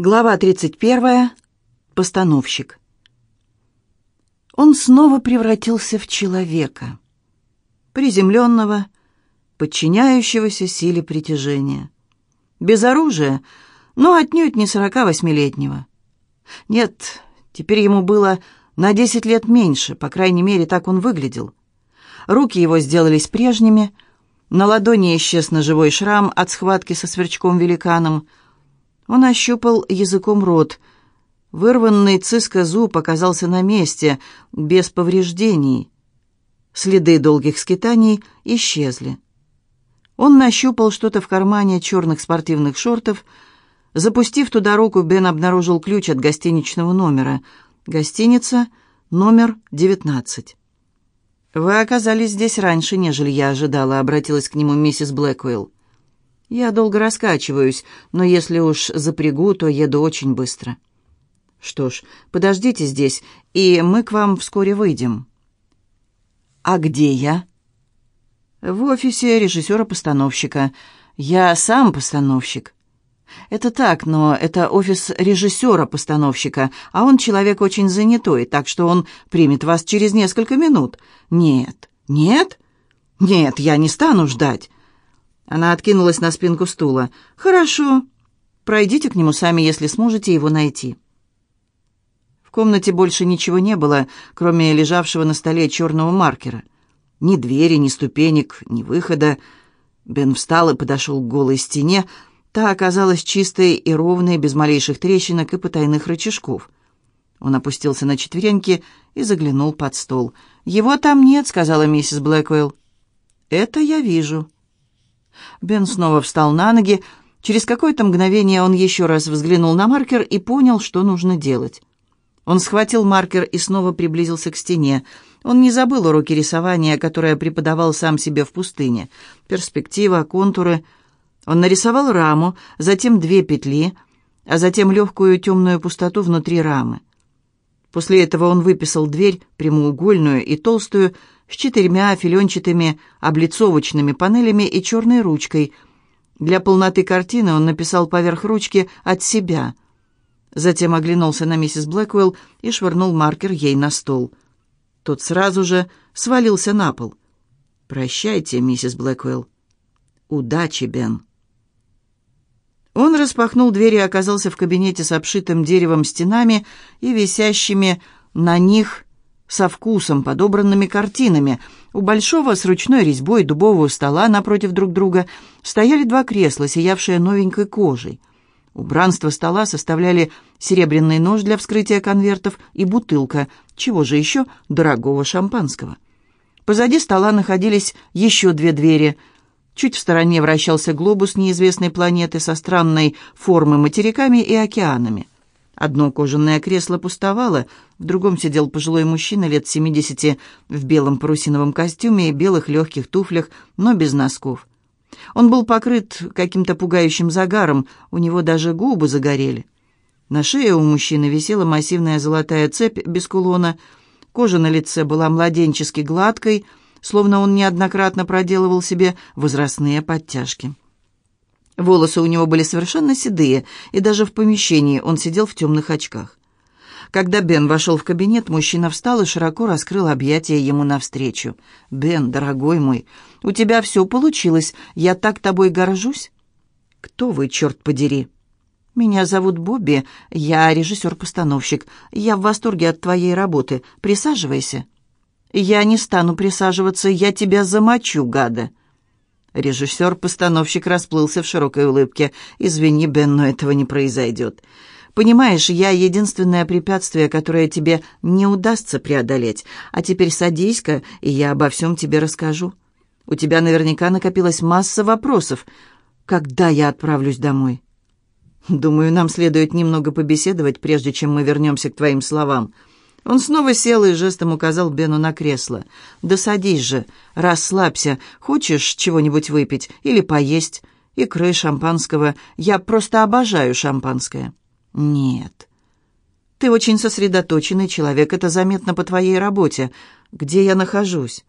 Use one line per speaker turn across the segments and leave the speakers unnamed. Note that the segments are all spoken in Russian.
Глава 31. Постановщик. Он снова превратился в человека, приземленного, подчиняющегося силе притяжения. Без оружия, но отнюдь не 48-летнего. Нет, теперь ему было на 10 лет меньше, по крайней мере, так он выглядел. Руки его сделались прежними, на ладони исчез ножевой шрам от схватки со сверчком-великаном — он ощупал языком рот. Вырванный циска зуб оказался на месте, без повреждений. Следы долгих скитаний исчезли. Он нащупал что-то в кармане черных спортивных шортов. Запустив туда руку, Бен обнаружил ключ от гостиничного номера. Гостиница номер 19. «Вы оказались здесь раньше, нежели я ожидала», — обратилась к нему миссис Блэквилл. Я долго раскачиваюсь, но если уж запрягу, то еду очень быстро. Что ж, подождите здесь, и мы к вам вскоре выйдем. А где я? В офисе режиссера-постановщика. Я сам постановщик. Это так, но это офис режиссера-постановщика, а он человек очень занятой, так что он примет вас через несколько минут. Нет, нет, нет, я не стану ждать. Она откинулась на спинку стула. «Хорошо. Пройдите к нему сами, если сможете его найти». В комнате больше ничего не было, кроме лежавшего на столе черного маркера. Ни двери, ни ступенек, ни выхода. Бен встал и подошел к голой стене. Та оказалась чистой и ровной, без малейших трещинок и потайных рычажков. Он опустился на четвереньки и заглянул под стол. «Его там нет», — сказала миссис Блэквелл. «Это я вижу». Бен снова встал на ноги. Через какое-то мгновение он еще раз взглянул на маркер и понял, что нужно делать. Он схватил маркер и снова приблизился к стене. Он не забыл уроки рисования, которые преподавал сам себе в пустыне. Перспектива, контуры. Он нарисовал раму, затем две петли, а затем легкую темную пустоту внутри рамы. После этого он выписал дверь, прямоугольную и толстую, с четырьмя филенчатыми облицовочными панелями и черной ручкой. Для полноты картины он написал поверх ручки «от себя». Затем оглянулся на миссис Блэквелл и швырнул маркер ей на стол. Тот сразу же свалился на пол. «Прощайте, миссис Блэквелл». «Удачи, Бен». Он распахнул дверь и оказался в кабинете с обшитым деревом стенами и висящими на них со вкусом подобранными картинами. У большого с ручной резьбой дубового стола напротив друг друга стояли два кресла, сиявшие новенькой кожей. Убранство стола составляли серебряный нож для вскрытия конвертов и бутылка, чего же еще, дорогого шампанского. Позади стола находились еще две двери. Чуть в стороне вращался глобус неизвестной планеты со странной формой материками и океанами. Одно кожаное кресло пустовало, в другом сидел пожилой мужчина лет семидесяти в белом парусиновом костюме и белых легких туфлях, но без носков. Он был покрыт каким-то пугающим загаром, у него даже губы загорели. На шее у мужчины висела массивная золотая цепь без кулона, кожа на лице была младенчески гладкой, словно он неоднократно проделывал себе возрастные подтяжки. Волосы у него были совершенно седые, и даже в помещении он сидел в темных очках. Когда Бен вошел в кабинет, мужчина встал и широко раскрыл объятия ему навстречу. «Бен, дорогой мой, у тебя все получилось. Я так тобой горжусь». «Кто вы, черт подери?» «Меня зовут Бобби. Я режиссер-постановщик. Я в восторге от твоей работы. Присаживайся». «Я не стану присаживаться. Я тебя замочу, гада». Режиссер-постановщик расплылся в широкой улыбке. «Извини, Бен, но этого не произойдет. Понимаешь, я единственное препятствие, которое тебе не удастся преодолеть. А теперь садись-ка, и я обо всем тебе расскажу. У тебя наверняка накопилась масса вопросов. Когда я отправлюсь домой?» «Думаю, нам следует немного побеседовать, прежде чем мы вернемся к твоим словам». Он снова сел и жестом указал Бену на кресло. «Да садись же, расслабься. Хочешь чего-нибудь выпить или поесть? Икры, шампанского. Я просто обожаю шампанское». «Нет». «Ты очень сосредоточенный человек, это заметно по твоей работе. Где я нахожусь?»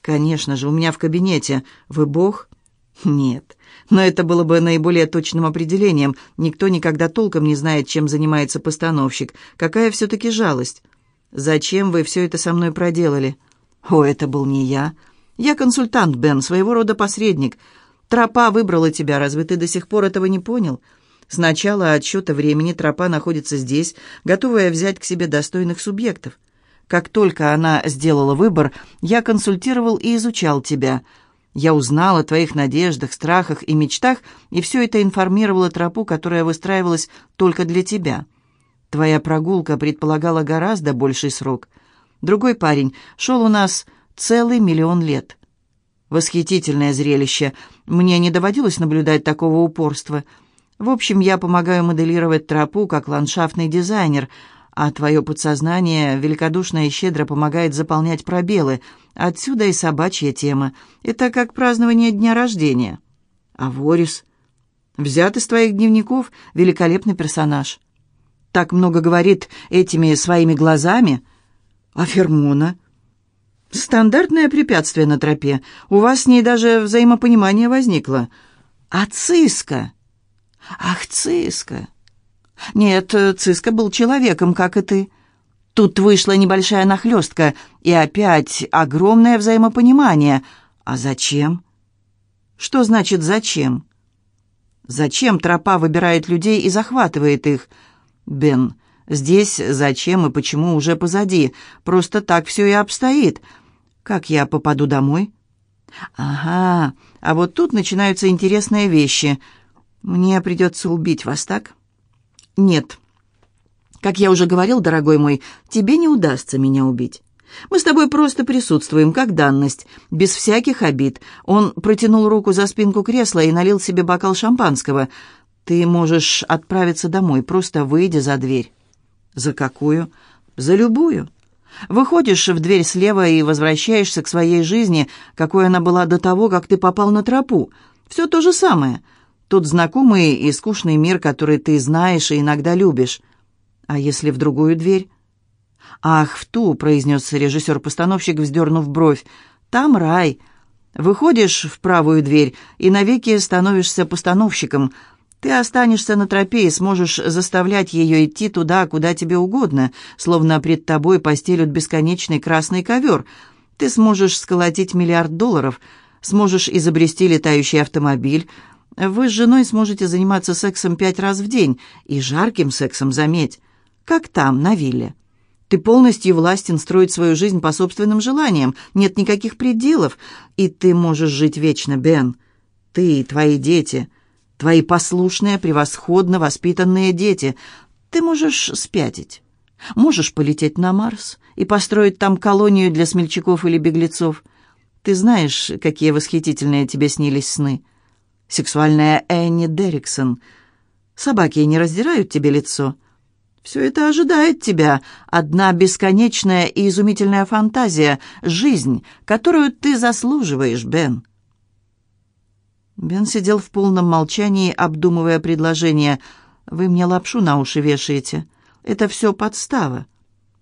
«Конечно же, у меня в кабинете. Вы бог?» Нет, но это было бы наиболее точным определением. Никто никогда толком не знает, чем занимается постановщик. Какая все-таки жалость. Зачем вы все это со мной проделали? О, это был не я. Я консультант, Бен, своего рода посредник. Тропа выбрала тебя, разве ты до сих пор этого не понял? С начала отсчета времени тропа находится здесь, готовая взять к себе достойных субъектов. Как только она сделала выбор, я консультировал и изучал тебя — я узнал о твоих надеждах, страхах и мечтах, и все это информировало тропу, которая выстраивалась только для тебя. Твоя прогулка предполагала гораздо больший срок. Другой парень шел у нас целый миллион лет. Восхитительное зрелище. Мне не доводилось наблюдать такого упорства. В общем, я помогаю моделировать тропу как ландшафтный дизайнер — а твое подсознание великодушно и щедро помогает заполнять пробелы. Отсюда и собачья тема. Это как празднование дня рождения. А Ворис? Взят из твоих дневников великолепный персонаж. Так много говорит этими своими глазами. А Фермона? Стандартное препятствие на тропе. У вас с ней даже взаимопонимание возникло. А Циска? Ах, Циска! Нет, Циска был человеком, как и ты. Тут вышла небольшая нахлестка, и опять огромное взаимопонимание. А зачем? Что значит «зачем»? Зачем тропа выбирает людей и захватывает их? Бен, здесь зачем и почему уже позади. Просто так все и обстоит. Как я попаду домой? Ага, а вот тут начинаются интересные вещи. Мне придется убить вас, так?» «Нет. Как я уже говорил, дорогой мой, тебе не удастся меня убить. Мы с тобой просто присутствуем, как данность, без всяких обид». Он протянул руку за спинку кресла и налил себе бокал шампанского. «Ты можешь отправиться домой, просто выйди за дверь». «За какую?» «За любую». Выходишь в дверь слева и возвращаешься к своей жизни, какой она была до того, как ты попал на тропу. Все то же самое. Тот знакомый и скучный мир, который ты знаешь и иногда любишь. А если в другую дверь? «Ах, в ту», — произнес режиссер-постановщик, вздернув бровь. «Там рай. Выходишь в правую дверь и навеки становишься постановщиком. Ты останешься на тропе и сможешь заставлять ее идти туда, куда тебе угодно, словно пред тобой постелют бесконечный красный ковер. Ты сможешь сколотить миллиард долларов, сможешь изобрести летающий автомобиль, вы с женой сможете заниматься сексом пять раз в день, и жарким сексом, заметь, как там, на вилле. Ты полностью властен строить свою жизнь по собственным желаниям, нет никаких пределов, и ты можешь жить вечно, Бен. Ты и твои дети, твои послушные, превосходно воспитанные дети. Ты можешь спятить, можешь полететь на Марс и построить там колонию для смельчаков или беглецов. Ты знаешь, какие восхитительные тебе снились сны сексуальная Энни Дерриксон. Собаки не раздирают тебе лицо. Все это ожидает тебя. Одна бесконечная и изумительная фантазия, жизнь, которую ты заслуживаешь, Бен. Бен сидел в полном молчании, обдумывая предложение. «Вы мне лапшу на уши вешаете. Это все подстава».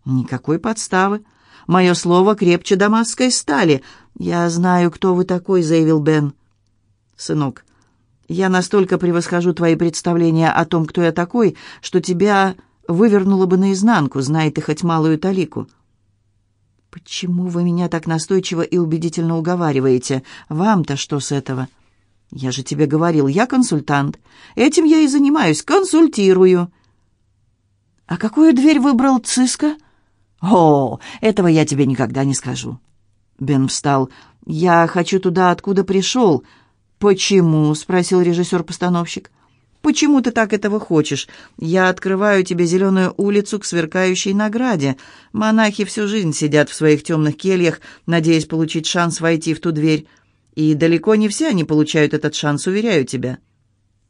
«Никакой подставы. Мое слово крепче дамасской стали. Я знаю, кто вы такой», — заявил Бен. «Сынок, я настолько превосхожу твои представления о том, кто я такой, что тебя вывернуло бы наизнанку, знай ты хоть малую талику». «Почему вы меня так настойчиво и убедительно уговариваете? Вам-то что с этого?» «Я же тебе говорил, я консультант. Этим я и занимаюсь, консультирую». «А какую дверь выбрал Циска?» «О, этого я тебе никогда не скажу». Бен встал. «Я хочу туда, откуда пришел. «Почему?» — спросил режиссер-постановщик. «Почему ты так этого хочешь? Я открываю тебе зеленую улицу к сверкающей награде. Монахи всю жизнь сидят в своих темных кельях, надеясь получить шанс войти в ту дверь. И далеко не все они получают этот шанс, уверяю тебя».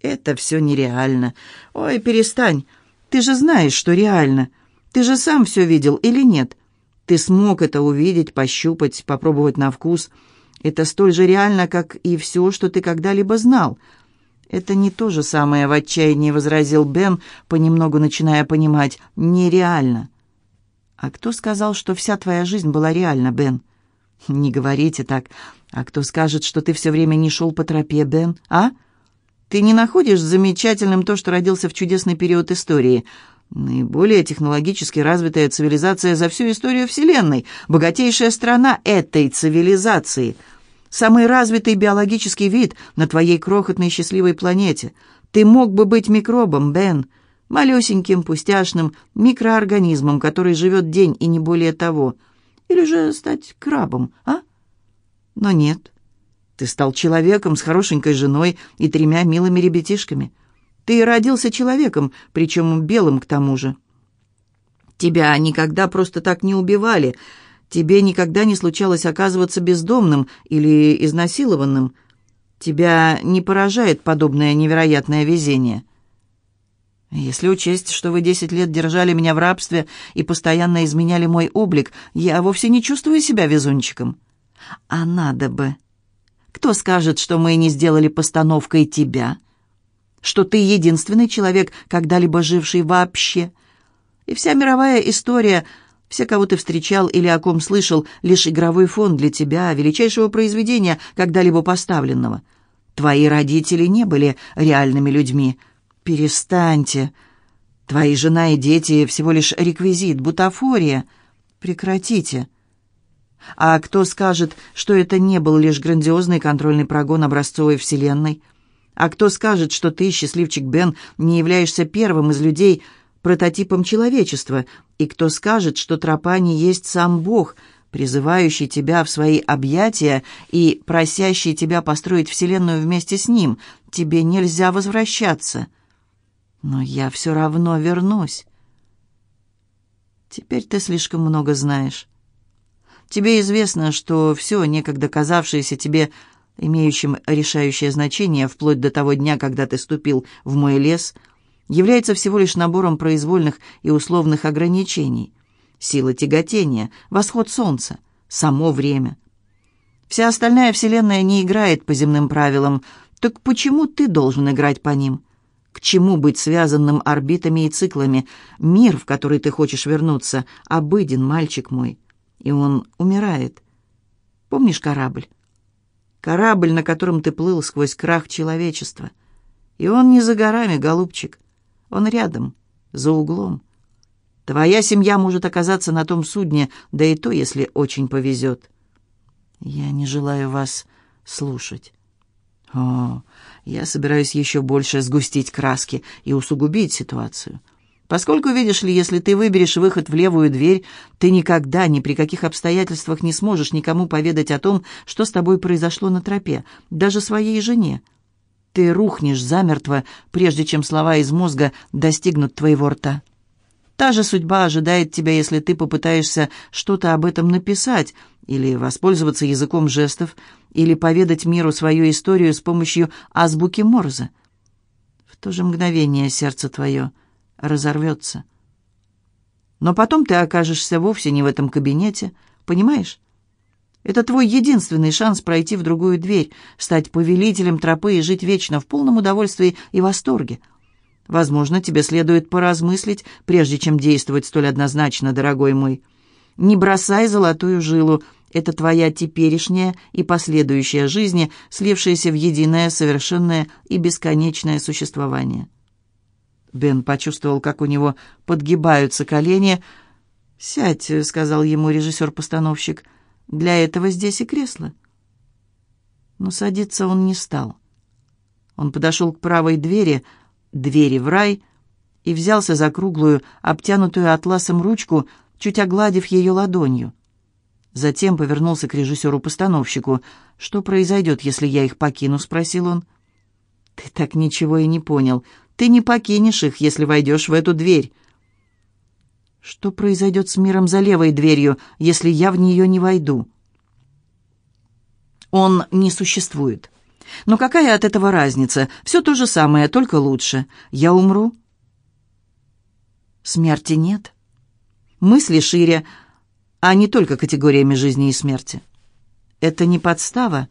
«Это все нереально. Ой, перестань. Ты же знаешь, что реально. Ты же сам все видел или нет? Ты смог это увидеть, пощупать, попробовать на вкус». Это столь же реально, как и все, что ты когда-либо знал. Это не то же самое, в отчаянии возразил Бен, понемногу начиная понимать. Нереально. А кто сказал, что вся твоя жизнь была реальна, Бен? «Не говорите так. А кто скажет, что ты все время не шел по тропе, Бен, а? Ты не находишь замечательным то, что родился в чудесный период истории?» Наиболее технологически развитая цивилизация за всю историю Вселенной, богатейшая страна этой цивилизации, самый развитый биологический вид на твоей крохотной счастливой планете. Ты мог бы быть микробом, Бен, малюсеньким, пустяшным микроорганизмом, который живет день и не более того. Или же стать крабом, а? Но нет. Ты стал человеком с хорошенькой женой и тремя милыми ребятишками. Ты родился человеком, причем белым к тому же. Тебя никогда просто так не убивали. Тебе никогда не случалось оказываться бездомным или изнасилованным. Тебя не поражает подобное невероятное везение. Если учесть, что вы десять лет держали меня в рабстве и постоянно изменяли мой облик, я вовсе не чувствую себя везунчиком. А надо бы. Кто скажет, что мы не сделали постановкой тебя?» что ты единственный человек, когда-либо живший вообще. И вся мировая история, все, кого ты встречал или о ком слышал, лишь игровой фон для тебя, величайшего произведения, когда-либо поставленного. Твои родители не были реальными людьми. Перестаньте. Твои жена и дети всего лишь реквизит, бутафория. Прекратите. А кто скажет, что это не был лишь грандиозный контрольный прогон образцовой вселенной? А кто скажет, что ты, счастливчик Бен, не являешься первым из людей прототипом человечества? И кто скажет, что тропа не есть сам Бог, призывающий тебя в свои объятия и просящий тебя построить Вселенную вместе с Ним? Тебе нельзя возвращаться. Но я все равно вернусь. Теперь ты слишком много знаешь. Тебе известно, что все, некогда казавшееся тебе имеющим решающее значение вплоть до того дня, когда ты ступил в мой лес, является всего лишь набором произвольных и условных ограничений. Сила тяготения, восход солнца, само время. Вся остальная Вселенная не играет по земным правилам, так почему ты должен играть по ним? К чему быть связанным орбитами и циклами? Мир, в который ты хочешь вернуться, обыден, мальчик мой. И он умирает. Помнишь корабль? Корабль, на котором ты плыл сквозь крах человечества. И он не за горами, голубчик. Он рядом, за углом. Твоя семья может оказаться на том судне, да и то, если очень повезет. Я не желаю вас слушать. О, я собираюсь еще больше сгустить краски и усугубить ситуацию. Поскольку, видишь ли, если ты выберешь выход в левую дверь, ты никогда, ни при каких обстоятельствах не сможешь никому поведать о том, что с тобой произошло на тропе, даже своей жене. Ты рухнешь замертво, прежде чем слова из мозга достигнут твоего рта. Та же судьба ожидает тебя, если ты попытаешься что-то об этом написать, или воспользоваться языком жестов, или поведать миру свою историю с помощью азбуки Морзе. В то же мгновение сердце твое — разорвется. Но потом ты окажешься вовсе не в этом кабинете, понимаешь? Это твой единственный шанс пройти в другую дверь, стать повелителем тропы и жить вечно в полном удовольствии и восторге. Возможно, тебе следует поразмыслить, прежде чем действовать столь однозначно, дорогой мой. Не бросай золотую жилу. Это твоя теперешняя и последующая жизни, слившаяся в единое, совершенное и бесконечное существование. Бен почувствовал, как у него подгибаются колени. «Сядь», — сказал ему режиссер-постановщик, — «для этого здесь и кресло». Но садиться он не стал. Он подошел к правой двери, двери в рай, и взялся за круглую, обтянутую атласом ручку, чуть огладив ее ладонью. Затем повернулся к режиссеру-постановщику. «Что произойдет, если я их покину?» — спросил он. «Ты так ничего и не понял. Ты не покинешь их, если войдешь в эту дверь. Что произойдет с миром за левой дверью, если я в нее не войду? Он не существует. Но какая от этого разница? Все то же самое, только лучше. Я умру. Смерти нет. Мысли шире, а не только категориями жизни и смерти. Это не подстава?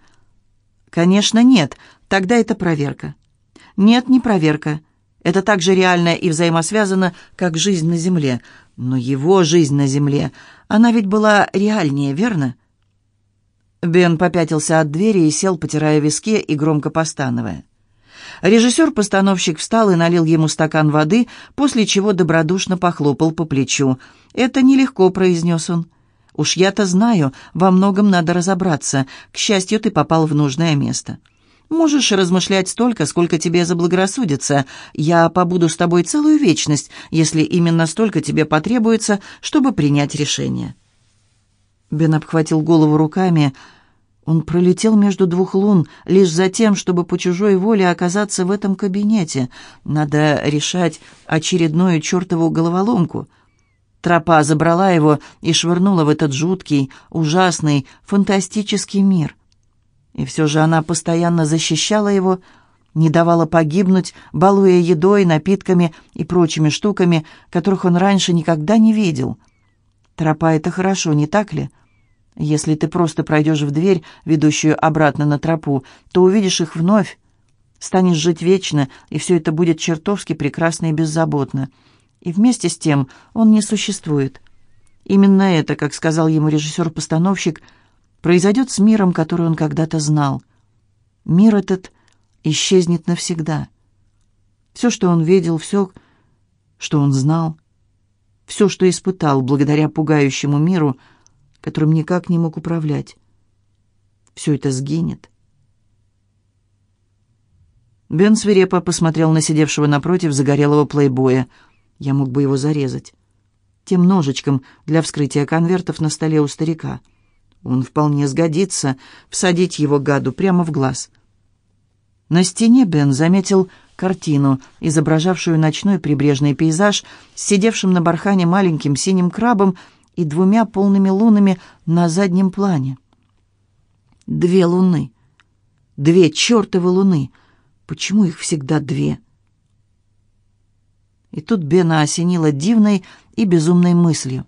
Конечно, нет. Тогда это проверка. Нет, не проверка. Это так же реально и взаимосвязано, как жизнь на Земле. Но его жизнь на Земле, она ведь была реальнее, верно? Бен попятился от двери и сел, потирая виски и громко постановая. Режиссер-постановщик встал и налил ему стакан воды, после чего добродушно похлопал по плечу. «Это нелегко», — произнес он. «Уж я-то знаю, во многом надо разобраться. К счастью, ты попал в нужное место. Можешь размышлять столько, сколько тебе заблагорассудится. Я побуду с тобой целую вечность, если именно столько тебе потребуется, чтобы принять решение». Бен обхватил голову руками. Он пролетел между двух лун лишь за тем, чтобы по чужой воле оказаться в этом кабинете. Надо решать очередную чертову головоломку. Тропа забрала его и швырнула в этот жуткий, ужасный, фантастический мир. И все же она постоянно защищала его, не давала погибнуть, балуя едой, напитками и прочими штуками, которых он раньше никогда не видел. Тропа — это хорошо, не так ли? Если ты просто пройдешь в дверь, ведущую обратно на тропу, то увидишь их вновь, станешь жить вечно, и все это будет чертовски прекрасно и беззаботно. И вместе с тем он не существует. Именно это, как сказал ему режиссер-постановщик, произойдет с миром, который он когда-то знал. Мир этот исчезнет навсегда. Все, что он видел, все, что он знал, все, что испытал благодаря пугающему миру — которым никак не мог управлять. Все это сгинет. Бен свирепо посмотрел на сидевшего напротив загорелого плейбоя. Я мог бы его зарезать. Тем ножичком для вскрытия конвертов на столе у старика. Он вполне сгодится всадить его гаду прямо в глаз. На стене Бен заметил картину, изображавшую ночной прибрежный пейзаж с сидевшим на бархане маленьким синим крабом и двумя полными лунами на заднем плане. Две луны. Две чертовы луны. Почему их всегда две? И тут Бена осенила дивной и безумной мыслью.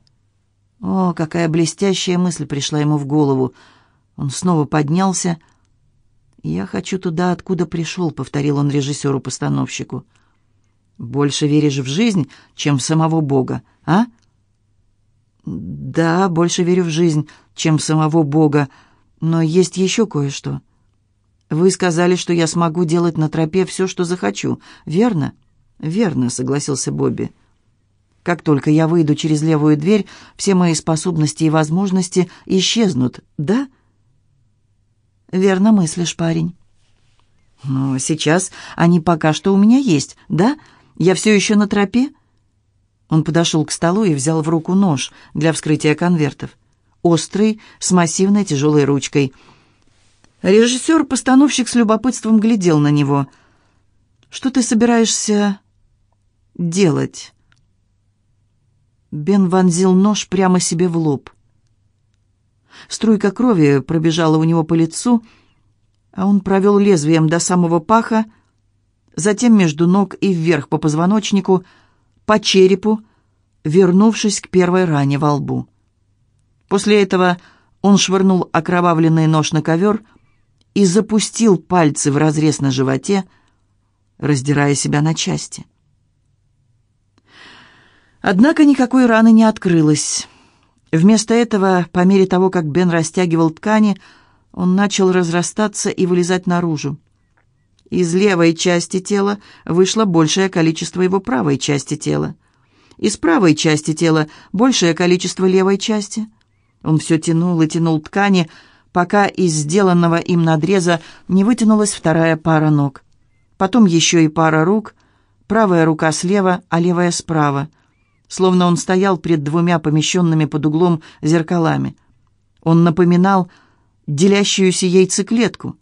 О, какая блестящая мысль пришла ему в голову. Он снова поднялся. «Я хочу туда, откуда пришел», — повторил он режиссеру-постановщику. «Больше веришь в жизнь, чем в самого Бога, а?» «Да, больше верю в жизнь, чем в самого Бога, но есть еще кое-что. Вы сказали, что я смогу делать на тропе все, что захочу, верно?» «Верно», — согласился Бобби. «Как только я выйду через левую дверь, все мои способности и возможности исчезнут, да?» «Верно мыслишь, парень». «Но сейчас они пока что у меня есть, да? Я все еще на тропе?» Он подошел к столу и взял в руку нож для вскрытия конвертов. Острый, с массивной тяжелой ручкой. Режиссер-постановщик с любопытством глядел на него. «Что ты собираешься делать?» Бен вонзил нож прямо себе в лоб. Струйка крови пробежала у него по лицу, а он провел лезвием до самого паха, затем между ног и вверх по позвоночнику — по черепу, вернувшись к первой ране во лбу. После этого он швырнул окровавленный нож на ковер и запустил пальцы в разрез на животе, раздирая себя на части. Однако никакой раны не открылось. Вместо этого, по мере того, как Бен растягивал ткани, он начал разрастаться и вылезать наружу. Из левой части тела вышло большее количество его правой части тела. Из правой части тела большее количество левой части. Он все тянул и тянул ткани, пока из сделанного им надреза не вытянулась вторая пара ног. Потом еще и пара рук, правая рука слева, а левая справа, словно он стоял пред двумя помещенными под углом зеркалами. Он напоминал делящуюся яйцеклетку —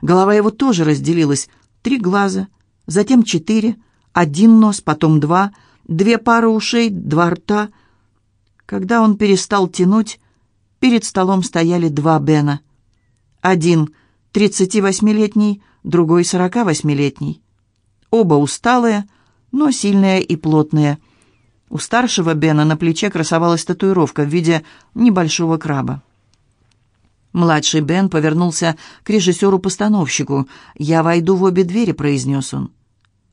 Голова его тоже разделилась. Три глаза, затем четыре, один нос, потом два, две пары ушей, два рта. Когда он перестал тянуть, перед столом стояли два Бена. Один тридцати восьмилетний, другой сорока восьмилетний. Оба усталые, но сильные и плотные. У старшего Бена на плече красовалась татуировка в виде небольшого краба. Младший Бен повернулся к режиссеру-постановщику. «Я войду в обе двери», — произнес он.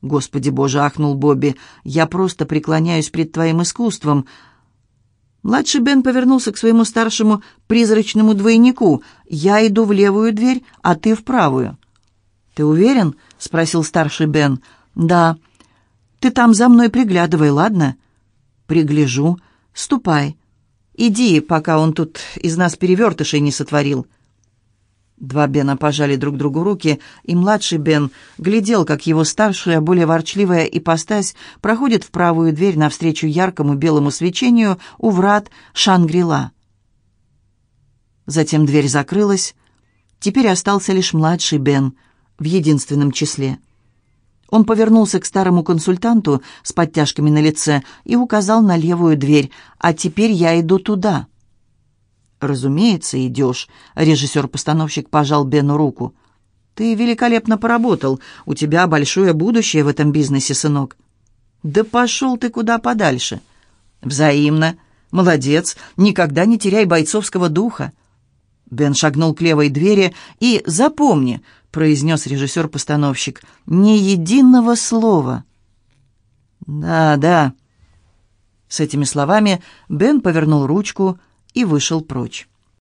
«Господи боже!» — ахнул Бобби. «Я просто преклоняюсь пред твоим искусством». Младший Бен повернулся к своему старшему призрачному двойнику. «Я иду в левую дверь, а ты в правую». «Ты уверен?» — спросил старший Бен. «Да. Ты там за мной приглядывай, ладно?» «Пригляжу. Ступай. Иди, пока он тут из нас перевертышей не сотворил». Два Бена пожали друг другу руки, и младший Бен глядел, как его старшая, более ворчливая ипостась проходит в правую дверь навстречу яркому белому свечению у врат Шангрила. Затем дверь закрылась. Теперь остался лишь младший Бен в единственном числе. Он повернулся к старому консультанту с подтяжками на лице и указал на левую дверь. «А теперь я иду туда». «Разумеется, идешь», — режиссер-постановщик пожал Бену руку. «Ты великолепно поработал. У тебя большое будущее в этом бизнесе, сынок». «Да пошел ты куда подальше». «Взаимно. Молодец. Никогда не теряй бойцовского духа». Бен шагнул к левой двери и «Запомни», — произнес режиссер-постановщик, — «ни единого слова». «Да, да». С этими словами Бен повернул ручку и вышел прочь.